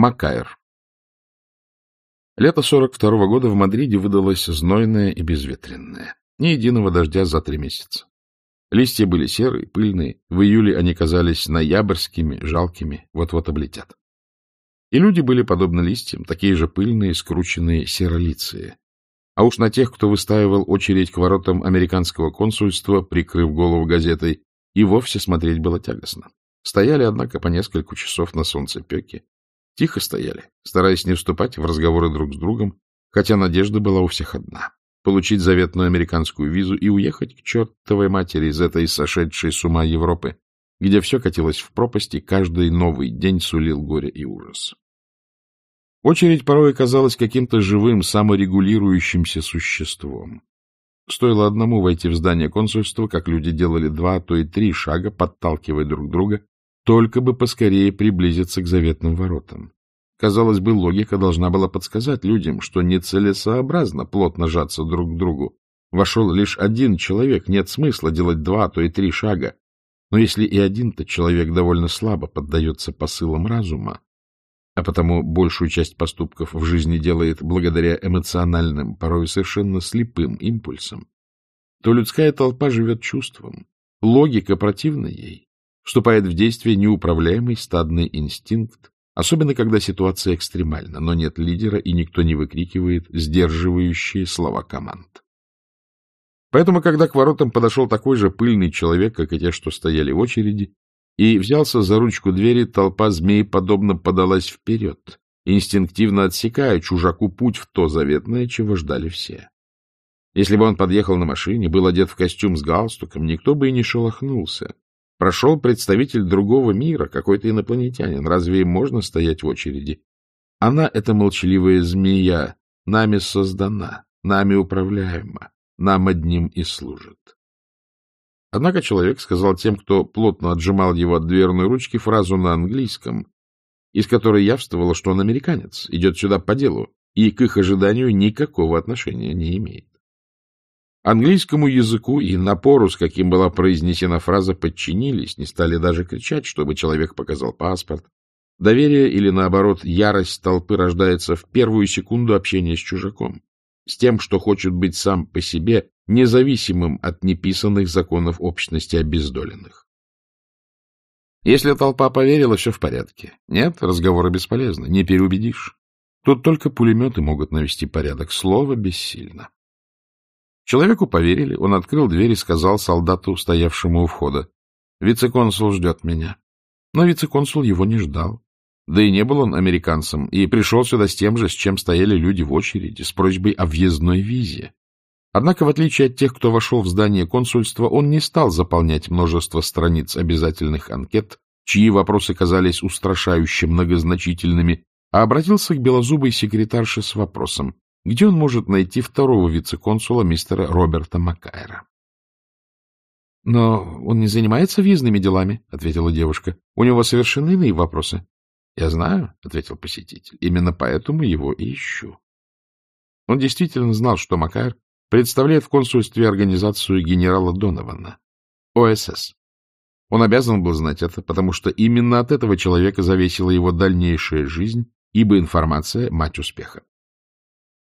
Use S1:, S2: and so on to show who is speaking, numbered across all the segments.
S1: Макайр. Лето 42-го года в Мадриде выдалось знойное и безветренное. Ни единого дождя за три месяца. Листья были серые, пыльные. В июле они казались ноябрьскими, жалкими, вот-вот облетят. И люди были подобны листьям, такие же пыльные, скрученные, серолицые. А уж на тех, кто выстаивал очередь к воротам американского консульства, прикрыв голову газетой, и вовсе смотреть было тягостно. Стояли, однако, по несколько часов на солнцепеке. Тихо стояли, стараясь не вступать в разговоры друг с другом, хотя надежда была у всех одна — получить заветную американскую визу и уехать к чертовой матери из этой сошедшей с ума Европы, где все катилось в пропасть, и каждый новый день сулил горе и ужас. Очередь порой казалась каким-то живым, саморегулирующимся существом. Стоило одному войти в здание консульства, как люди делали два, а то и три шага, подталкивая друг друга, только бы поскорее приблизиться к заветным воротам. Казалось бы, логика должна была подсказать людям, что нецелесообразно плотно жаться друг к другу. Вошел лишь один человек, нет смысла делать два, а то и три шага. Но если и один-то человек довольно слабо поддается посылам разума, а потому большую часть поступков в жизни делает благодаря эмоциональным, порой совершенно слепым импульсам, то людская толпа живет чувством. Логика противна ей вступает в действие неуправляемый стадный инстинкт, особенно когда ситуация экстремальна, но нет лидера и никто не выкрикивает сдерживающие слова команд. Поэтому, когда к воротам подошел такой же пыльный человек, как и те, что стояли в очереди, и взялся за ручку двери, толпа змей подобно подалась вперед, инстинктивно отсекая чужаку путь в то заветное, чего ждали все. Если бы он подъехал на машине, был одет в костюм с галстуком, никто бы и не шелохнулся. Прошел представитель другого мира, какой-то инопланетянин. Разве им можно стоять в очереди? Она, эта молчаливая змея, нами создана, нами управляема, нам одним и служит. Однако человек сказал тем, кто плотно отжимал его от дверной ручки, фразу на английском, из которой явствовало, что он американец, идет сюда по делу и к их ожиданию никакого отношения не имеет. Английскому языку и напору, с каким была произнесена фраза, подчинились, не стали даже кричать, чтобы человек показал паспорт. Доверие или, наоборот, ярость толпы рождается в первую секунду общения с чужаком, с тем, что хочет быть сам по себе, независимым от неписанных законов общности обездоленных. Если толпа поверила, все в порядке. Нет, разговоры бесполезны, не переубедишь. Тут только пулеметы могут навести порядок, слово бессильно. Человеку поверили, он открыл дверь и сказал солдату, стоявшему у входа, «Вице-консул ждет меня». Но вице-консул его не ждал. Да и не был он американцем, и пришел сюда с тем же, с чем стояли люди в очереди, с просьбой о въездной визе. Однако, в отличие от тех, кто вошел в здание консульства, он не стал заполнять множество страниц обязательных анкет, чьи вопросы казались устрашающе многозначительными, а обратился к белозубой секретарше с вопросом, где он может найти второго вице-консула мистера Роберта Маккайра. — Но он не занимается визными делами, — ответила девушка. — У него совершенно иные вопросы. — Я знаю, — ответил посетитель. — Именно поэтому его и ищу. Он действительно знал, что Маккайр представляет в консульстве организацию генерала Донована, ОСС. Он обязан был знать это, потому что именно от этого человека зависела его дальнейшая жизнь, ибо информация — мать успеха. —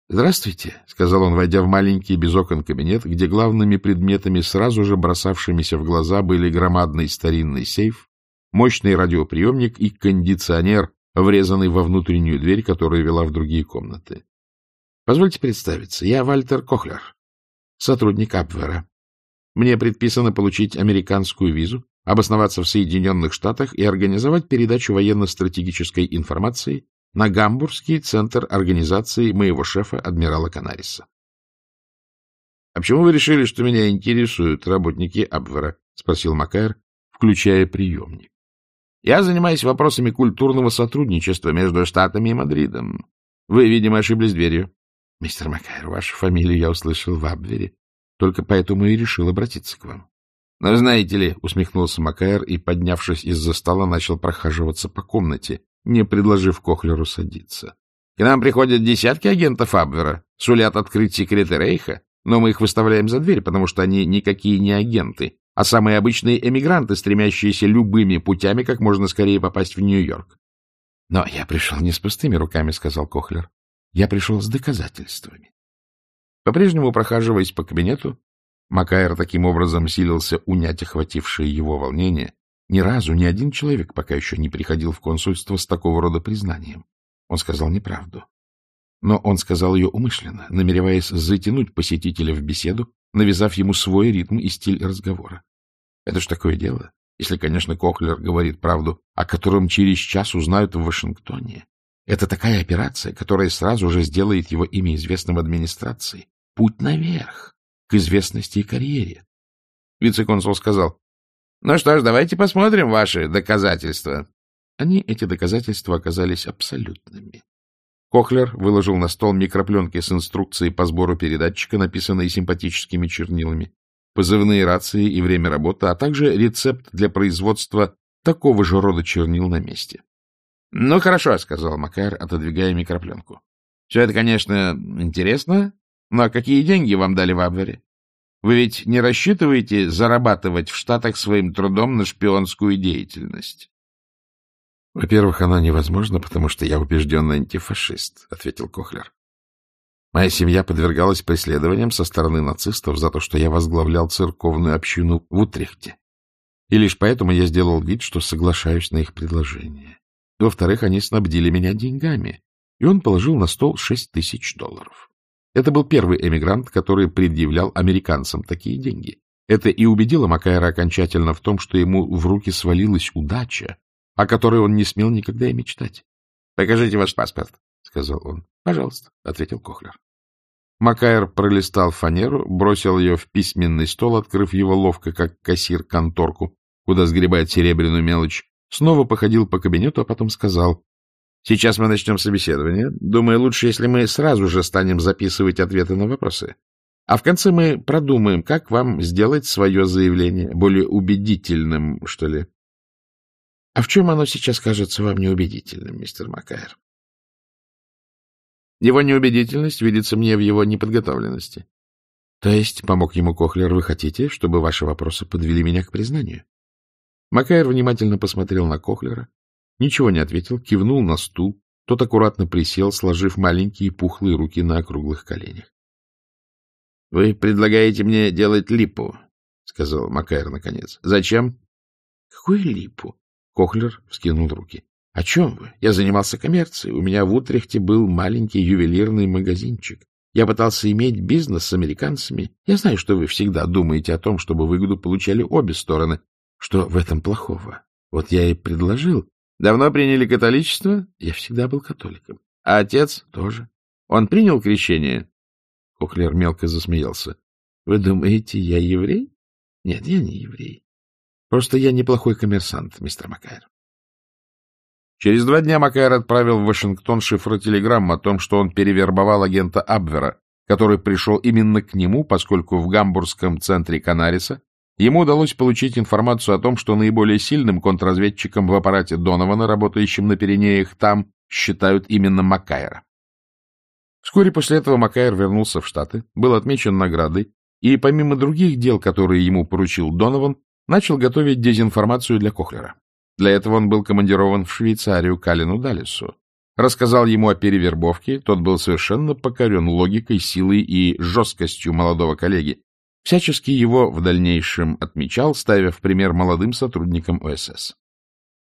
S1: Здравствуйте, — сказал он, войдя в маленький без окон кабинет, где главными предметами, сразу же бросавшимися в глаза, были громадный старинный сейф, мощный радиоприемник и кондиционер, врезанный во внутреннюю дверь, которая вела в другие комнаты. — Позвольте представиться, я Вальтер Кохлер, сотрудник Абвера. Мне предписано получить американскую визу, обосноваться в Соединенных Штатах и организовать передачу военно-стратегической информации на Гамбургский центр организации моего шефа, адмирала Канариса. — А почему вы решили, что меня интересуют работники Абвера? — спросил Макайр, включая приемник. — Я занимаюсь вопросами культурного сотрудничества между Штатами и Мадридом. Вы, видимо, ошиблись дверью. — Мистер Макайр, вашу фамилию я услышал в Абвере. Только поэтому и решил обратиться к вам. — Но знаете ли, — усмехнулся Макайр и, поднявшись из-за стола, начал прохаживаться по комнате, не предложив Кохлеру садиться. — К нам приходят десятки агентов Абвера, сулят открыть секреты Рейха, но мы их выставляем за дверь, потому что они никакие не агенты, а самые обычные эмигранты, стремящиеся любыми путями как можно скорее попасть в Нью-Йорк. — Но я пришел не с пустыми руками, — сказал Кохлер. — Я пришел с доказательствами. По-прежнему, прохаживаясь по кабинету, Макайр таким образом силился унять охватившее его волнение. Ни разу ни один человек пока еще не приходил в консульство с такого рода признанием. Он сказал неправду. Но он сказал ее умышленно, намереваясь затянуть посетителя в беседу, навязав ему свой ритм и стиль разговора. Это ж такое дело, если, конечно, Кохлер говорит правду, о котором через час узнают в Вашингтоне. Это такая операция, которая сразу же сделает его имя известным в администрации. Путь наверх, к известности и карьере. Вице-консул сказал, ну что ж, давайте посмотрим ваши доказательства. Они, эти доказательства, оказались абсолютными. Кохлер выложил на стол микропленки с инструкцией по сбору передатчика, написанные симпатическими чернилами, позывные рации и время работы, а также рецепт для производства такого же рода чернил на месте. — Ну, хорошо, — сказал Макар, отодвигая микропленку. — Все это, конечно, интересно, но какие деньги вам дали в Абвере? Вы ведь не рассчитываете зарабатывать в Штатах своим трудом на шпионскую деятельность? — Во-первых, она невозможна, потому что я убежденный антифашист, — ответил Кохлер. Моя семья подвергалась преследованиям со стороны нацистов за то, что я возглавлял церковную общину в Утрехте. И лишь поэтому я сделал вид, что соглашаюсь на их предложение. Во-вторых, они снабдили меня деньгами, и он положил на стол шесть тысяч долларов. Это был первый эмигрант, который предъявлял американцам такие деньги. Это и убедило Макайра окончательно в том, что ему в руки свалилась удача, о которой он не смел никогда и мечтать. — Покажите ваш паспорт, — сказал он. — Пожалуйста, — ответил Кохлер. Макайр пролистал фанеру, бросил ее в письменный стол, открыв его ловко, как кассир конторку, куда сгребает серебряную мелочь, снова походил по кабинету, а потом сказал, Сейчас мы начнем собеседование. Думаю, лучше, если мы сразу же станем записывать ответы на вопросы. А в конце мы продумаем, как вам сделать свое заявление более убедительным, что ли. А в чем оно сейчас кажется вам неубедительным, мистер Макайр? Его неубедительность видится мне в его неподготовленности. То есть, помог ему Кохлер, вы хотите, чтобы ваши вопросы подвели меня к признанию? Макайр внимательно посмотрел на Кохлера, Ничего не ответил, кивнул на стул. Тот аккуратно присел, сложив маленькие пухлые руки на округлых коленях. — Вы предлагаете мне делать липу, — сказал Макайр наконец. — Зачем? — Какую липу? Кохлер вскинул руки. — О чем вы? Я занимался коммерцией. У меня в Утрехте был маленький ювелирный магазинчик. Я пытался иметь бизнес с американцами. Я знаю, что вы всегда думаете о том, чтобы выгоду получали обе стороны. Что в этом плохого? Вот я и предложил Давно приняли католичество? Я всегда был католиком. А отец тоже. Он принял крещение? Коклер мелко засмеялся. Вы думаете, я еврей? Нет, я не еврей. Просто я неплохой коммерсант, мистер Макайр. Через два дня Макайр отправил в Вашингтон шифротелеграмму о том, что он перевербовал агента Абвера, который пришел именно к нему, поскольку в гамбургском центре Канариса Ему удалось получить информацию о том, что наиболее сильным контрразведчиком в аппарате Донована, работающим на Пиренеях, там считают именно Маккайра. Вскоре после этого Маккайр вернулся в Штаты, был отмечен наградой и, помимо других дел, которые ему поручил Донован, начал готовить дезинформацию для Кохлера. Для этого он был командирован в Швейцарию к Алину. Рассказал ему о перевербовке, тот был совершенно покорен логикой, силой и жесткостью молодого коллеги, Всячески его в дальнейшем отмечал, ставя в пример молодым сотрудникам ОСС.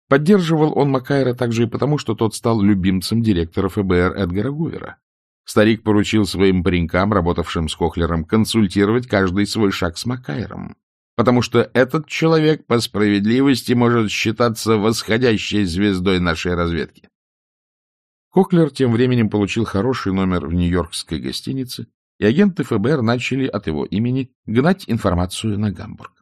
S1: Поддерживал он Макайра также и потому, что тот стал любимцем директора ФБР Эдгара Гувера. Старик поручил своим паренькам, работавшим с Хохлером, консультировать каждый свой шаг с Макайром, потому что этот человек по справедливости может считаться восходящей звездой нашей разведки. Кохлер тем временем получил хороший номер в нью-йоркской гостинице и агенты ФБР начали от его имени гнать информацию на Гамбург.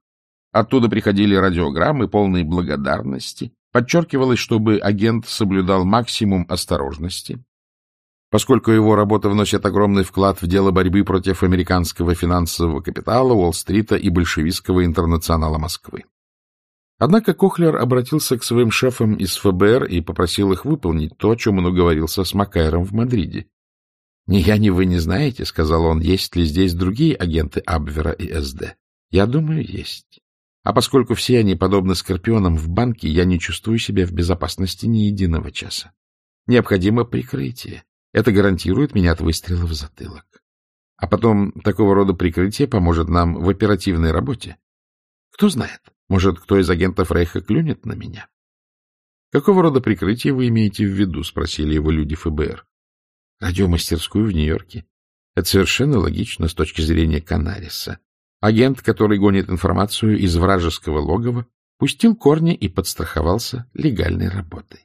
S1: Оттуда приходили радиограммы, полные благодарности. Подчеркивалось, чтобы агент соблюдал максимум осторожности, поскольку его работа вносит огромный вклад в дело борьбы против американского финансового капитала, Уолл-стрита и большевистского интернационала Москвы. Однако Кохлер обратился к своим шефам из ФБР и попросил их выполнить то, о чем он уговорился с Макайром в Мадриде. — Ни я, ни вы не знаете, — сказал он, — есть ли здесь другие агенты Абвера и СД. Я думаю, есть. А поскольку все они подобны скорпионам в банке, я не чувствую себя в безопасности ни единого часа. Необходимо прикрытие. Это гарантирует меня от выстрела в затылок. А потом такого рода прикрытие поможет нам в оперативной работе. Кто знает, может, кто из агентов Рейха клюнет на меня? — Какого рода прикрытие вы имеете в виду? — спросили его люди ФБР. — Радиомастерскую в Нью-Йорке. Это совершенно логично с точки зрения Канариса. Агент, который гонит информацию из вражеского логова, пустил корни и подстраховался легальной работой.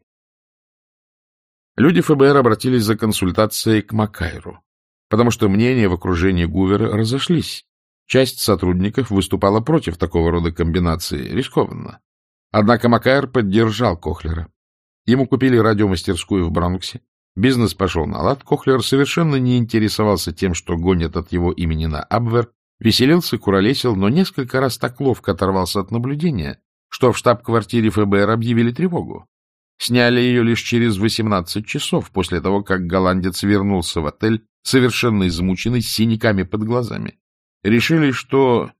S1: Люди ФБР обратились за консультацией к Макайру, потому что мнения в окружении Гувера разошлись. Часть сотрудников выступала против такого рода комбинации, рискованно. Однако Макайр поддержал Кохлера. Ему купили радиомастерскую в Бронксе. Бизнес пошел на лад. Кохлер совершенно не интересовался тем, что гонят от его имени на Абвер, веселился, куролесил, но несколько раз так ловко оторвался от наблюдения, что в штаб-квартире ФБР объявили тревогу. Сняли ее лишь через 18 часов после того, как голландец вернулся в отель, совершенно измученный, с синяками под глазами. Решили, что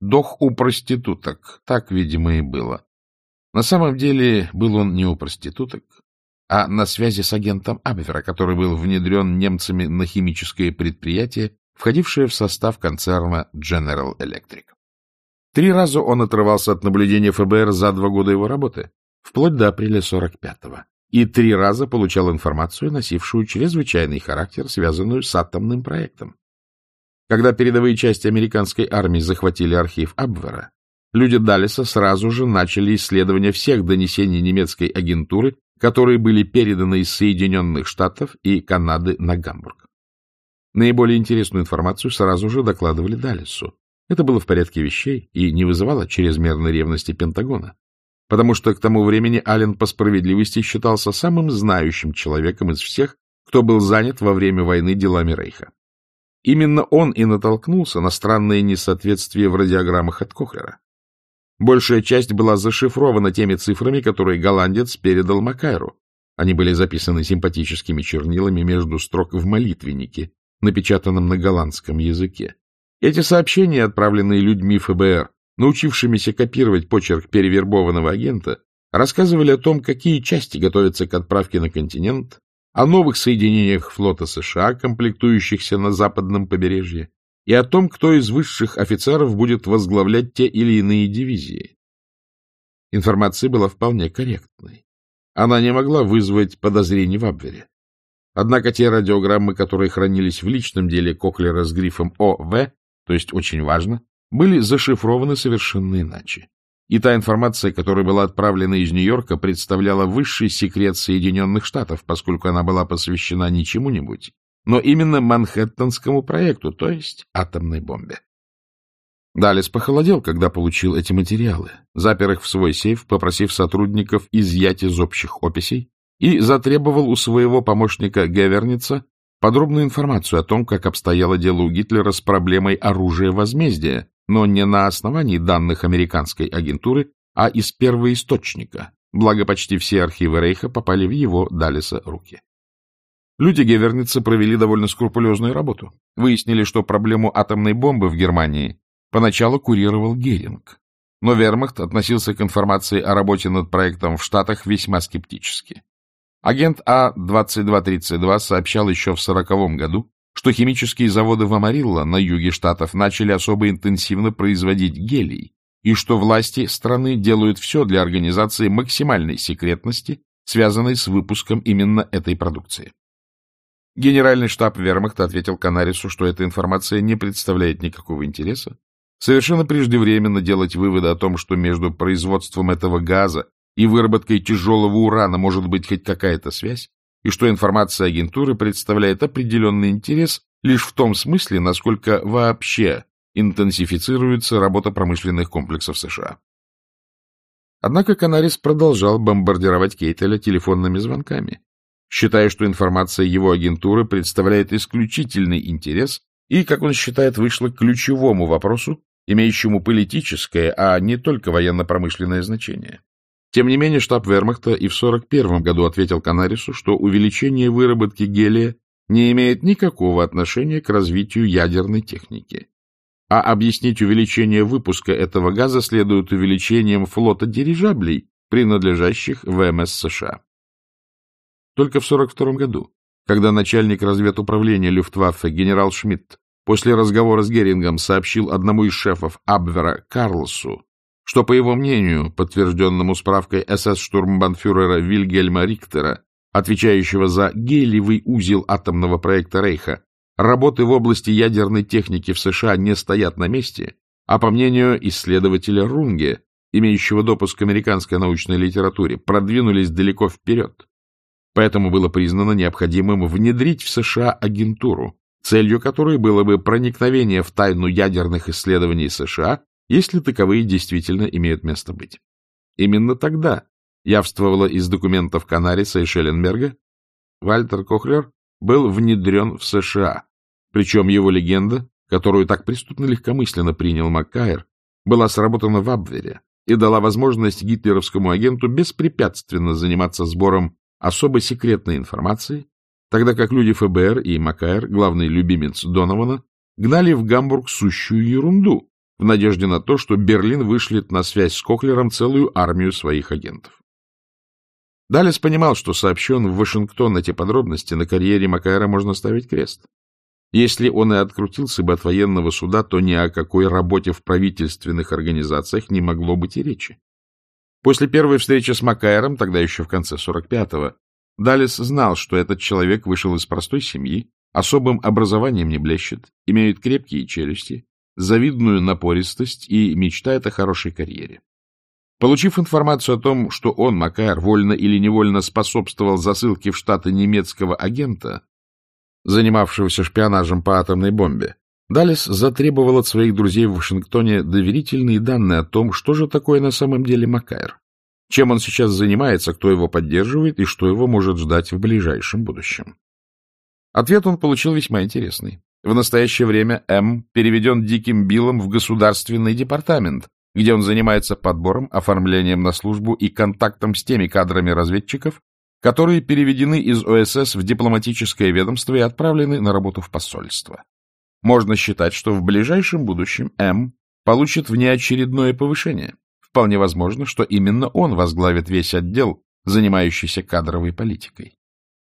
S1: дох у проституток. Так, видимо, и было. На самом деле был он не у проституток, а на связи с агентом Абвера, который был внедрен немцами на химическое предприятие, входившее в состав концерна General Electric. Три раза он отрывался от наблюдения ФБР за два года его работы, вплоть до апреля 45-го, и три раза получал информацию, носившую чрезвычайный характер, связанную с атомным проектом. Когда передовые части американской армии захватили архив Абвера, люди Даллеса сразу же начали исследование всех донесений немецкой агентуры, которые были переданы из Соединенных Штатов и Канады на Гамбург. Наиболее интересную информацию сразу же докладывали Даллесу, это было в порядке вещей и не вызывало чрезмерной ревности Пентагона, потому что к тому времени Аллен по справедливости считался самым знающим человеком из всех, кто был занят во время войны делами Рейха. Именно он и натолкнулся на странное несоответствие в радиограммах от Кохлера. Большая часть была зашифрована теми цифрами, которые голландец передал Макайру. Они были записаны симпатическими чернилами между строк в молитвеннике, напечатанном на голландском языке. Эти сообщения, отправленные людьми ФБР, научившимися копировать почерк перевербованного агента, рассказывали о том, какие части готовятся к отправке на континент, о новых соединениях флота США, комплектующихся на западном побережье, и о том, кто из высших офицеров будет возглавлять те или иные дивизии. Информация была вполне корректной. Она не могла вызвать подозрений в Абвере. Однако те радиограммы, которые хранились в личном деле Коклера с грифом ОВ, то есть очень важно, были зашифрованы совершенно иначе. И та информация, которая была отправлена из Нью-Йорка, представляла высший секрет Соединенных Штатов, поскольку она была посвящена не чему-нибудь, но именно Манхэттенскому проекту, то есть атомной бомбе. Далес похолодел, когда получил эти материалы, запер их в свой сейф, попросив сотрудников изъять из общих описей, и затребовал у своего помощника Геверница подробную информацию о том, как обстояло дело у Гитлера с проблемой оружия возмездия, но не на основании данных американской агентуры, а из первоисточника, благо почти все архивы Рейха попали в его Далиса руки. Люди Геверница провели довольно скрупулезную работу. Выяснили, что проблему атомной бомбы в Германии поначалу курировал Геринг, но Вермахт относился к информации о работе над проектом в Штатах весьма скептически. Агент А-2232 сообщал еще в 1940 году, что химические заводы в Амарилло на юге штатов начали особо интенсивно производить гелий, и что власти страны делают все для организации максимальной секретности, связанной с выпуском именно этой продукции. Генеральный штаб Вермахта ответил Канарису, что эта информация не представляет никакого интереса. Совершенно преждевременно делать выводы о том, что между производством этого газа и выработкой тяжелого урана может быть хоть какая-то связь, и что информация агентуры представляет определенный интерес лишь в том смысле, насколько вообще интенсифицируется работа промышленных комплексов США. Однако Канарис продолжал бомбардировать Кейтеля телефонными звонками, считая, что информация его агентуры представляет исключительный интерес и, как он считает, вышла к ключевому вопросу, имеющему политическое, а не только военно-промышленное значение. Тем не менее, штаб Вермахта и в 1941 году ответил Канарису, что увеличение выработки гелия не имеет никакого отношения к развитию ядерной техники. А объяснить увеличение выпуска этого газа следует увеличением флота дирижаблей, принадлежащих ВМС США. Только в 1942 году, когда начальник разведуправления Люфтваффе генерал Шмидт после разговора с Герингом сообщил одному из шефов Абвера Карлсу, что, по его мнению, подтвержденному справкой СС-штурмбанфюрера Вильгельма Риктера, отвечающего за гелевый узел атомного проекта Рейха, работы в области ядерной техники в США не стоят на месте, а по мнению исследователя Рунге, имеющего допуск к американской научной литературе, продвинулись далеко вперед. Поэтому было признано необходимым внедрить в США агентуру, целью которой было бы проникновение в тайну ядерных исследований США, если таковые действительно имеют место быть. Именно тогда явствовало из документов Канариса и Шелленберга, Вальтер Кохлер был внедрен в США, причем его легенда, которую так преступно легкомысленно принял Маккайр, была сработана в Абвере и дала возможность гитлеровскому агенту беспрепятственно заниматься сбором особо секретной информации, тогда как люди ФБР и Маккайр, главный любимец Донована, гнали в Гамбург сущую ерунду в надежде на то, что Берлин вышлет на связь с Кохлером целую армию своих агентов. Далес понимал, что сообщен в Вашингтон эти подробности, на карьере Маккайра можно ставить крест. Если он и открутился бы от военного суда, то ни о какой работе в правительственных организациях не могло быть и речи. После первой встречи с Маккайром, тогда еще в конце 45-го, Далес знал, что этот человек вышел из простой семьи, особым образованием не блещет, имеет крепкие челюсти, завидную напористость и мечтает о хорошей карьере. Получив информацию о том, что он, Макар, вольно или невольно способствовал засылке в Штаты немецкого агента, занимавшегося шпионажем по атомной бомбе, Далес затребовал от своих друзей в Вашингтоне доверительные данные о том, что же такое на самом деле Макайр, чем он сейчас занимается, кто его поддерживает и что его может ждать в ближайшем будущем. Ответ он получил весьма интересный. В настоящее время М переведен Диким Биллом в Государственный департамент, где он занимается подбором, оформлением на службу и контактом с теми кадрами разведчиков, которые переведены из ОСС в дипломатическое ведомство и отправлены на работу в посольство. Можно считать, что в ближайшем будущем М получит внеочередное повышение. Вполне возможно, что именно он возглавит весь отдел, занимающийся кадровой политикой.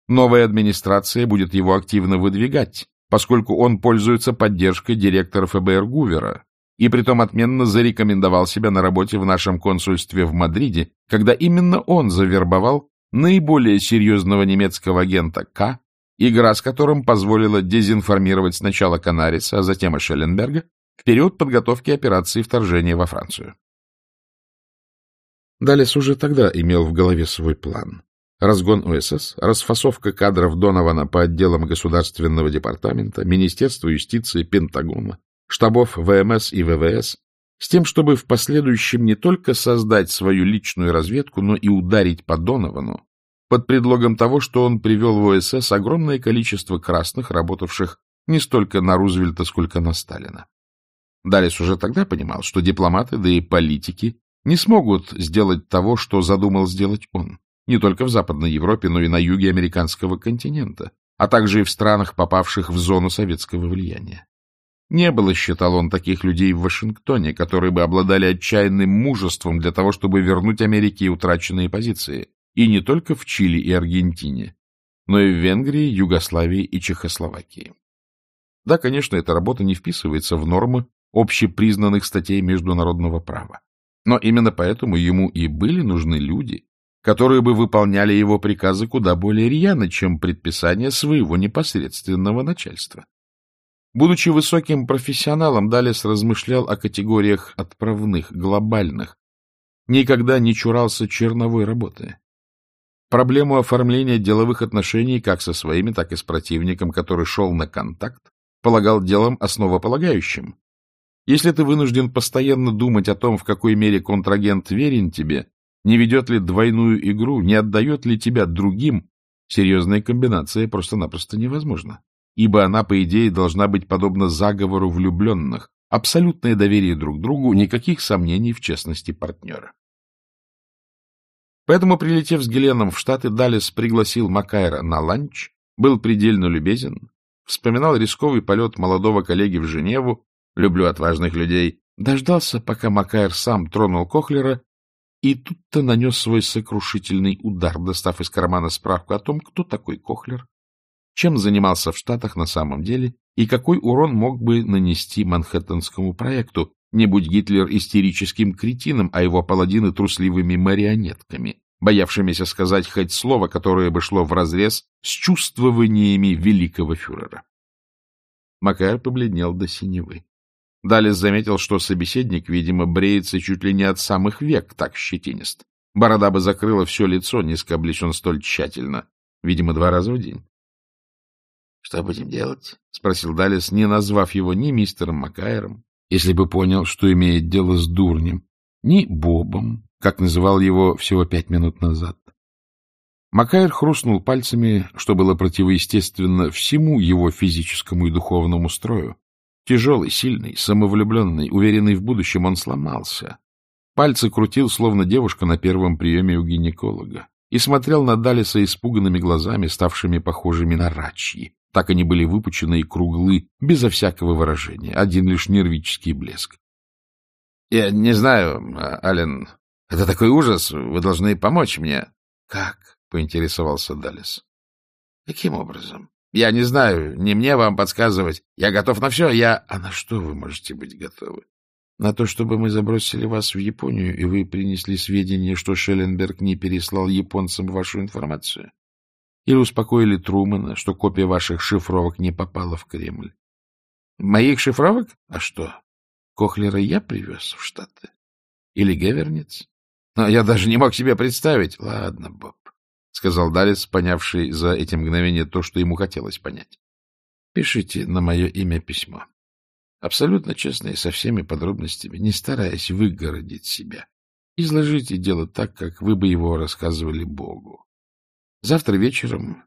S1: Новая администрация будет его активно выдвигать, поскольку он пользуется поддержкой директора ФБР Гувера и притом отменно зарекомендовал себя на работе в нашем консульстве в Мадриде, когда именно он завербовал наиболее серьезного немецкого агента К, игра с которым позволила дезинформировать сначала Канариса, а затем и Шелленберга в период подготовки операции вторжения во Францию. Далес уже тогда имел в голове свой план. Разгон ОСС, расфасовка кадров Донована по отделам Государственного департамента, Министерства юстиции, Пентагона, штабов ВМС и ВВС, с тем, чтобы в последующем не только создать свою личную разведку, но и ударить по Доновану, под предлогом того, что он привел в ОСС огромное количество красных, работавших не столько на Рузвельта, сколько на Сталина. Далес уже тогда понимал, что дипломаты, да и политики не смогут сделать того, что задумал сделать он, не только в Западной Европе, но и на юге американского континента, а также и в странах, попавших в зону советского влияния. Не было, считал он, таких людей в Вашингтоне, которые бы обладали отчаянным мужеством для того, чтобы вернуть Америке утраченные позиции. И не только в Чили и Аргентине, но и в Венгрии, Югославии и Чехословакии. Да, конечно, эта работа не вписывается в нормы общепризнанных статей международного права. Но именно поэтому ему и были нужны люди, которые бы выполняли его приказы куда более рьяно, чем предписания своего непосредственного начальства. Будучи высоким профессионалом, Далес размышлял о категориях отправных, глобальных. Никогда не чурался черновой работы. Проблему оформления деловых отношений как со своими, так и с противником, который шел на контакт, полагал делом основополагающим. Если ты вынужден постоянно думать о том, в какой мере контрагент верен тебе, не ведет ли двойную игру, не отдает ли тебя другим, серьезная комбинация просто-напросто невозможна ибо она, по идее, должна быть подобна заговору влюбленных, абсолютное доверие друг другу, никаких сомнений в честности партнера. Поэтому, прилетев с Геленом в Штаты, Далес пригласил Макайра на ланч, был предельно любезен, вспоминал рисковый полет молодого коллеги в Женеву, люблю отважных людей, дождался, пока Макайр сам тронул Кохлера, и тут-то нанес свой сокрушительный удар, достав из кармана справку о том, кто такой Кохлер, чем занимался в Штатах на самом деле и какой урон мог бы нанести Манхэттенскому проекту, не будь Гитлер истерическим кретином, а его паладины трусливыми марионетками, боявшимися сказать хоть слово, которое бы шло вразрез с чувствованиями великого фюрера. Макар побледнел до синевы. Далее заметил, что собеседник, видимо, бреется чуть ли не от самых век, так щетинист. Борода бы закрыла все лицо, не скоблись он столь тщательно, видимо, два раза в день. — Что будем делать? — спросил Далис, не назвав его ни мистером Макайром, если бы понял, что имеет дело с дурнем, ни Бобом, как называл его всего пять минут назад. Макайр хрустнул пальцами, что было противоестественно всему его физическому и духовному строю. Тяжелый, сильный, самовлюбленный, уверенный в будущем, он сломался. Пальцы крутил, словно девушка на первом приеме у гинеколога, и смотрел на Далиса испуганными глазами, ставшими похожими на рачьи. Так они были выпучены и круглы, безо всякого выражения, один лишь нервический блеск. — Я не знаю, Ален, это такой ужас, вы должны помочь мне. — Как? — поинтересовался Далис. — Каким образом? — Я не знаю, не мне вам подсказывать. Я готов на все, я... — А на что вы можете быть готовы? На то, чтобы мы забросили вас в Японию, и вы принесли сведения, что Шелленберг не переслал японцам вашу информацию? Или успокоили Трумана, что копия ваших шифровок не попала в Кремль? Моих шифровок? А что? Кохлера я привез в Штаты? Или Геверниц? Но я даже не мог себе представить. Ладно, Боб, — сказал Далец, понявший за эти мгновения то, что ему хотелось понять. Пишите на мое имя письмо. Абсолютно честно и со всеми подробностями, не стараясь выгородить себя. Изложите дело так, как вы бы его рассказывали Богу. Завтра вечером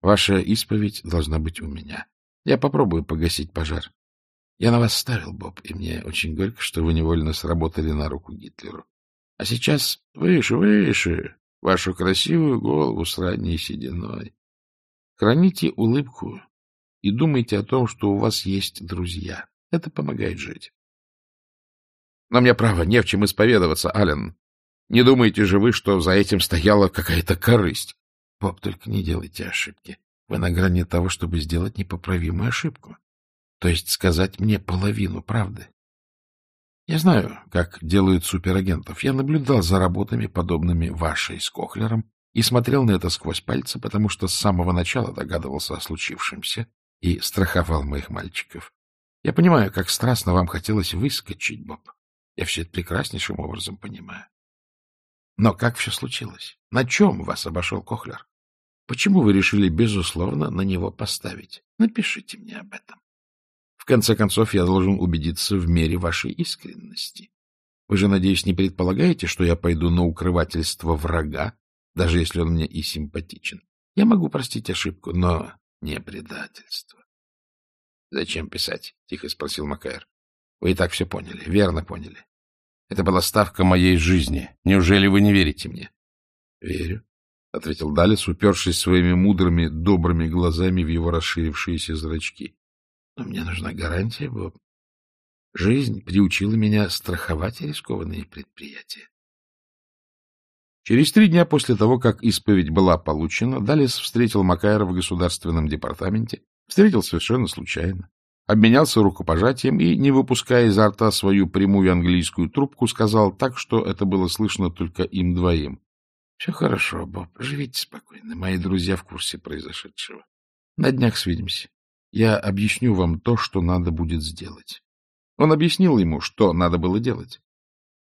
S1: ваша исповедь должна быть у меня. Я попробую погасить пожар. Я на вас ставил, Боб, и мне очень горько, что вы невольно сработали на руку Гитлеру. А сейчас выше, выше, вашу красивую голову с ранней сединой. Храните улыбку и думайте о том, что у вас есть друзья. Это помогает жить. Но мне, право, не в чем исповедоваться, Ален. Не думаете же вы, что за этим стояла какая-то корысть? Поп, только не делайте ошибки. Вы на грани того, чтобы сделать непоправимую ошибку. То есть сказать мне половину правды. Я знаю, как делают суперагентов. Я наблюдал за работами, подобными вашей с Кохлером, и смотрел на это сквозь пальцы, потому что с самого начала догадывался о случившемся и страховал моих мальчиков. Я понимаю, как страстно вам хотелось выскочить, Боб. Я все это прекраснейшим образом понимаю. Но как все случилось? На чем вас обошел Кохлер? Почему вы решили, безусловно, на него поставить? Напишите мне об этом. В конце концов, я должен убедиться в мере вашей искренности. Вы же, надеюсь, не предполагаете, что я пойду на укрывательство врага, даже если он мне и симпатичен. Я могу простить ошибку, но не предательство. — Зачем писать? — тихо спросил Макайр. — Вы и так все поняли, верно поняли. Это была ставка моей жизни. Неужели вы не верите мне? — Верю. — ответил Далис, упершись своими мудрыми, добрыми глазами в его расширившиеся зрачки. — Но мне нужна гарантия, Боб. Жизнь приучила меня страховать рискованные предприятия. Через три дня после того, как исповедь была получена, Далис встретил Макайра в государственном департаменте. Встретил совершенно случайно. Обменялся рукопожатием и, не выпуская изо рта свою прямую английскую трубку, сказал так, что это было слышно только им двоим. Все хорошо, Боб. Живите спокойно. Мои друзья в курсе произошедшего. На днях свидимся. Я объясню вам то, что надо будет сделать. Он объяснил ему, что надо было делать.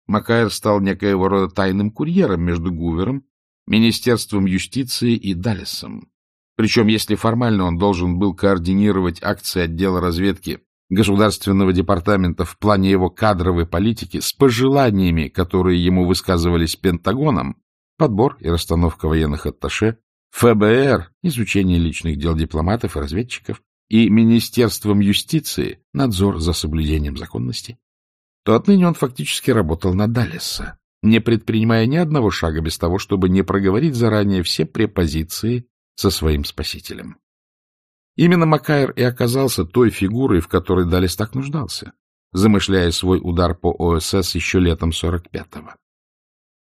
S1: Макайр стал некоего рода тайным курьером между Гувером, Министерством юстиции и Даллесом. Причем, если формально он должен был координировать акции отдела разведки Государственного департамента в плане его кадровой политики с пожеланиями, которые ему высказывались Пентагоном, подбор и расстановка военных атташе, ФБР, изучение личных дел дипломатов и разведчиков, и Министерством юстиции, надзор за соблюдением законности, то отныне он фактически работал на Даллеса, не предпринимая ни одного шага без того, чтобы не проговорить заранее все препозиции со своим спасителем. Именно Макайр и оказался той фигурой, в которой Даллес так нуждался, замышляя свой удар по ОСС еще летом 45-го.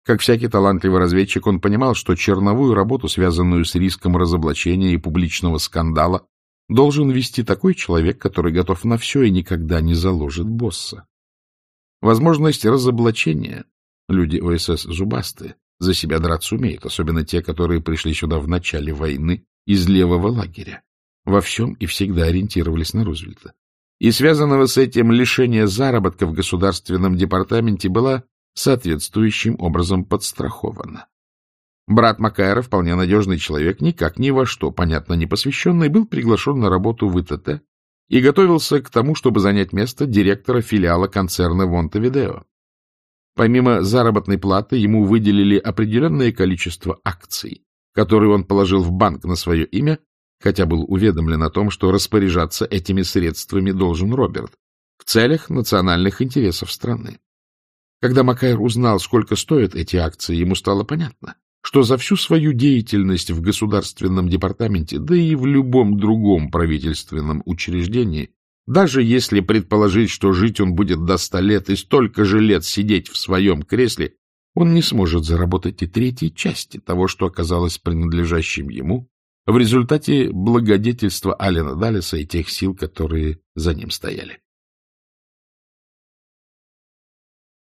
S1: Как всякий талантливый разведчик, он понимал, что черновую работу, связанную с риском разоблачения и публичного скандала, должен вести такой человек, который готов на все и никогда не заложит босса. Возможность разоблачения люди ОСС зубастые, за себя драться умеют, особенно те, которые пришли сюда в начале войны из левого лагеря. Во всем и всегда ориентировались на Рузвельта. И связанного с этим лишение заработка в государственном департаменте была соответствующим образом подстрахована. Брат Макайра, вполне надежный человек, никак ни во что, понятно, не посвященный, был приглашен на работу в ИТТ и готовился к тому, чтобы занять место директора филиала концерна Монтевидео. Помимо заработной платы ему выделили определенное количество акций, которые он положил в банк на свое имя, хотя был уведомлен о том, что распоряжаться этими средствами должен Роберт в целях национальных интересов страны. Когда Макайр узнал, сколько стоят эти акции, ему стало понятно, что за всю свою деятельность в государственном департаменте, да и в любом другом правительственном учреждении, даже если предположить, что жить он будет до ста лет и столько же лет сидеть в своем кресле, он не сможет заработать и третьей части того, что оказалось принадлежащим ему в результате благодетельства Алина Даллеса и тех сил, которые за ним стояли.